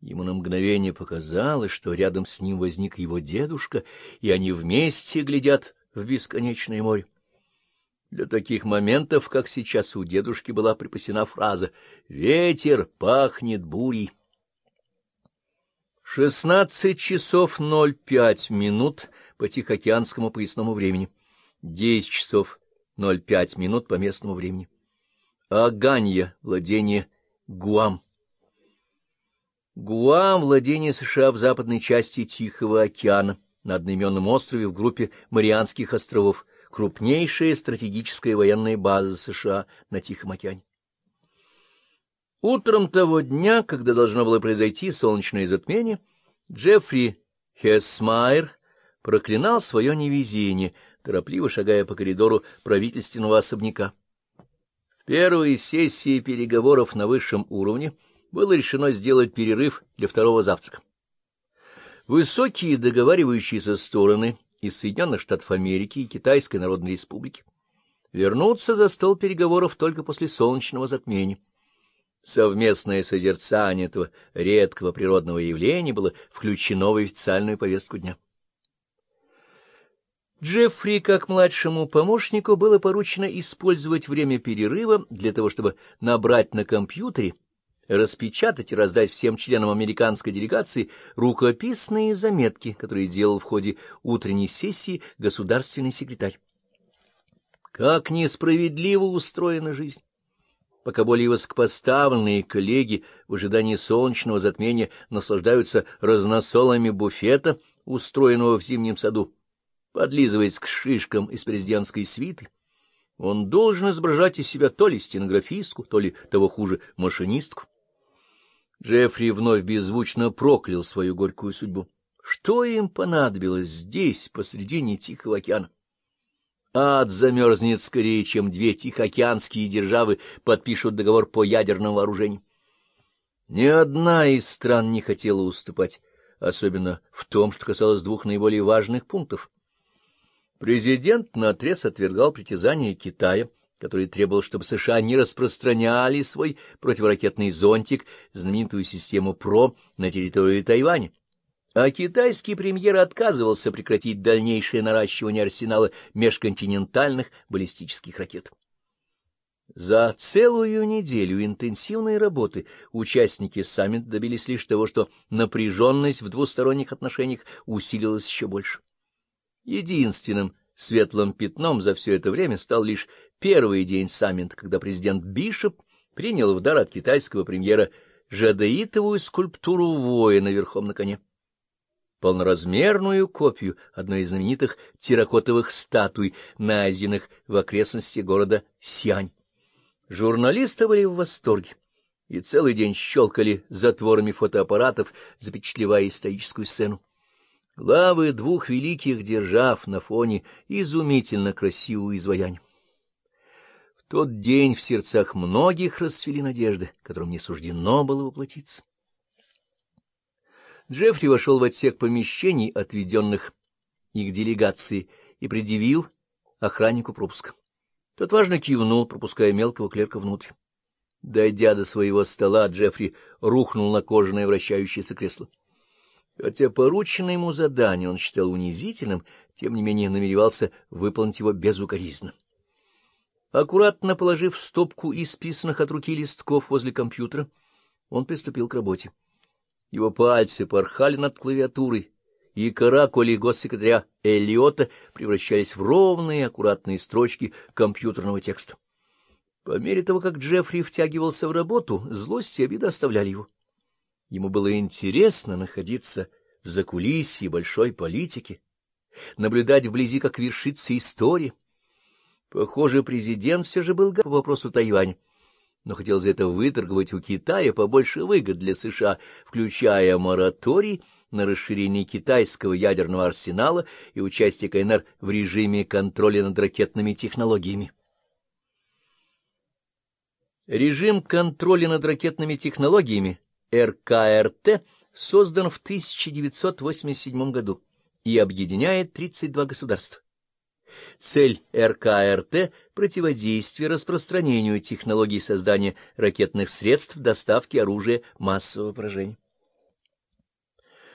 Ему на мгновение показалось, что рядом с ним возник его дедушка, и они вместе глядят в бесконечное море. Для таких моментов, как сейчас у дедушки, была припасена фраза «Ветер пахнет бурей». Шестнадцать часов ноль пять минут по Тихоокеанскому поясному времени. Десять часов ноль пять минут по местному времени. Аганья, владение Гуам. Гуам — владение США в западной части Тихого океана, на одноименном острове в группе Марианских островов, крупнейшая стратегическая военная база США на Тихом океане. Утром того дня, когда должно было произойти солнечное затмение, Джеффри Хессмайер проклинал свое невезение, торопливо шагая по коридору правительственного особняка. В первой сессии переговоров на высшем уровне — было решено сделать перерыв для второго завтрака. Высокие договаривающиеся стороны из Соединенных Штатов Америки и Китайской Народной Республики вернутся за стол переговоров только после солнечного затмения. Совместное созерцание этого редкого природного явления было включено в официальную повестку дня. Джеффри, как младшему помощнику, было поручено использовать время перерыва для того, чтобы набрать на компьютере распечатать и раздать всем членам американской делегации рукописные заметки, которые делал в ходе утренней сессии государственный секретарь. Как несправедливо устроена жизнь! Пока более высокопоставленные коллеги в ожидании солнечного затмения наслаждаются разносолами буфета, устроенного в зимнем саду, подлизываясь к шишкам из президентской свиты, он должен изображать из себя то ли стенографистку, то ли, того хуже, машинистку. Джеффри вновь беззвучно проклял свою горькую судьбу. Что им понадобилось здесь, посредине Тихого океана? Ад замерзнет скорее, чем две тихоокеанские державы подпишут договор по ядерному вооружению. Ни одна из стран не хотела уступать, особенно в том, что касалось двух наиболее важных пунктов. Президент наотрез отвергал притязания Китая — который требовал, чтобы США не распространяли свой противоракетный зонтик, знаменитую систему ПРО, на территории Тайваня. А китайский премьер отказывался прекратить дальнейшее наращивание арсенала межконтинентальных баллистических ракет. За целую неделю интенсивной работы участники саммита добились лишь того, что напряженность в двусторонних отношениях усилилась еще больше. Единственным светлым пятном за все это время стал лишь первый день саммита, когда президент Бишоп принял в дар от китайского премьера жадеитовую скульптуру воина верхом на коне. Полноразмерную копию одной из знаменитых терракотовых статуй, найденных в окрестности города Сиань. Журналисты были в восторге и целый день щелкали затворами фотоаппаратов, запечатлевая историческую сцену. Главы двух великих держав на фоне изумительно красивого изваяния тот день в сердцах многих расцвели надежды, которым не суждено было воплотиться. Джеффри вошел в отсек помещений, отведенных их делегации, и предъявил охраннику пропуск. Тот важно кивнул, пропуская мелкого клерка внутрь. Дойдя до своего стола, Джеффри рухнул на кожаное вращающееся кресло. Хотя порученное ему задание он считал унизительным, тем не менее намеревался выполнить его безукоризненно. Аккуратно положив стопку исписанных от руки листков возле компьютера, он приступил к работе. Его пальцы порхали над клавиатурой, и каракули госсекретаря Эллиота превращались в ровные аккуратные строчки компьютерного текста. По мере того, как Джеффри втягивался в работу, злость и обида оставляли его. Ему было интересно находиться в закулисье большой политики, наблюдать вблизи, как вершится история. Похоже, президент все же был по вопросу Тайваня, но хотел за это выторговать у Китая побольше выгод для США, включая мораторий на расширение китайского ядерного арсенала и участие КНР в режиме контроля над ракетными технологиями. Режим контроля над ракетными технологиями РКРТ создан в 1987 году и объединяет 32 государства. Цель РКРТ — противодействие распространению технологий создания ракетных средств доставки оружия массового поражения.